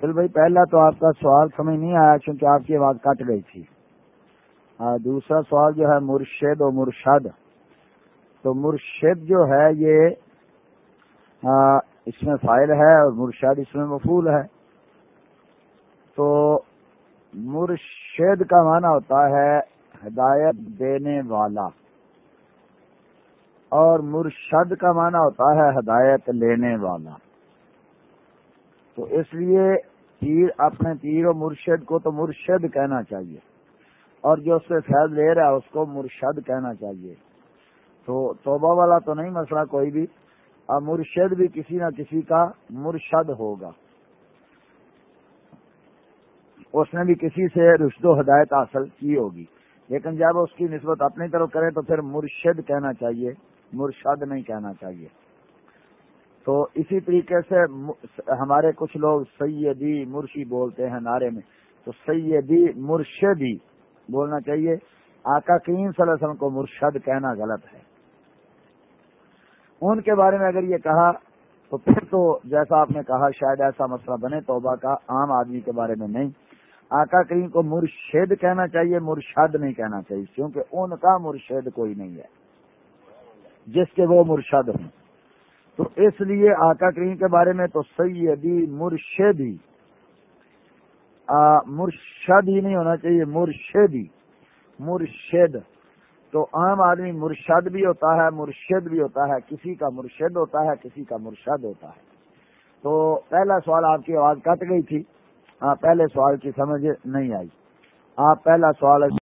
چل بھائی، پہلا تو آپ کا سوال سمجھ نہیں آیا کیونکہ آپ کی آواز کٹ گئی تھی۔ دوسرا سوال جو ہے مرشد اور مرشد۔ تو مرشد جو ہے یہ اس میں فائل ہے اور مرشد اس میں مفول ہے۔ تو مرشد کا معنی ہوتا ہے ہدایت دینے والا۔ اور مرشد کا معنی ہوتا ہے ہدایت لینے والا۔ تو اس لیے پیر اپنے پیر و مرشد کو تو مرشد کہنا چاہیے۔ اور جو اس سے فیض لے رہا ہے، اس کو مرشد کہنا چاہیے۔ تو توبہ والا تو نہیں، مسئلہ کوئی بھی۔ اب مرشد بھی کسی نہ کسی کا مرشد ہوگا۔ اس نے بھی کسی سے رشد و ہدایت حاصل کی ہوگی۔ لیکن جب اس کی نسبت اپنی طرف کرے تو پھر مرشد کہنا چاہیے۔ مرشد نہیں کہنا چاہیے۔ تو اسی طریقے سے ہمارے کچھ لوگ سیدی مرشی بولتے ہیں نعرے میں، تو سیدی مرشدی بولنا چاہیے۔ آقا کریم صلی اللہ علیہ وسلم کو مرشد کہنا غلط ہے۔ ان کے بارے میں اگر یہ کہا، تو پھر تو جیسا آپ نے کہا، شاید ایسا مسئلہ بنے توبہ کا عام آدمی کے بارے میں نہیں۔ آقا کریم کو مرشد کہنا چاہیے، مرشد نہیں کہنا چاہیے، کیونکہ ان کا مرشد کوئی نہیں ہے، جس کے وہ مرشد ہوں۔ تو اس لیے آقا کریم کے بارے میں تو سیدی مرشدی مرشد ہی نہیں ہونا چاہیے، مرشدی، مرشد۔ تو عام آدمی مرشد بھی ہوتا ہے، مرشد بھی ہوتا ہے، کسی کا مرشد ہوتا ہے، کسی کا مرشد ہوتا ہے۔ تو پہلا سوال آپ کی آواز کٹ گئی تھی۔ ہاں، پہلے سوال کی سمجھ نہیں آئی۔ آپ پہلا سوال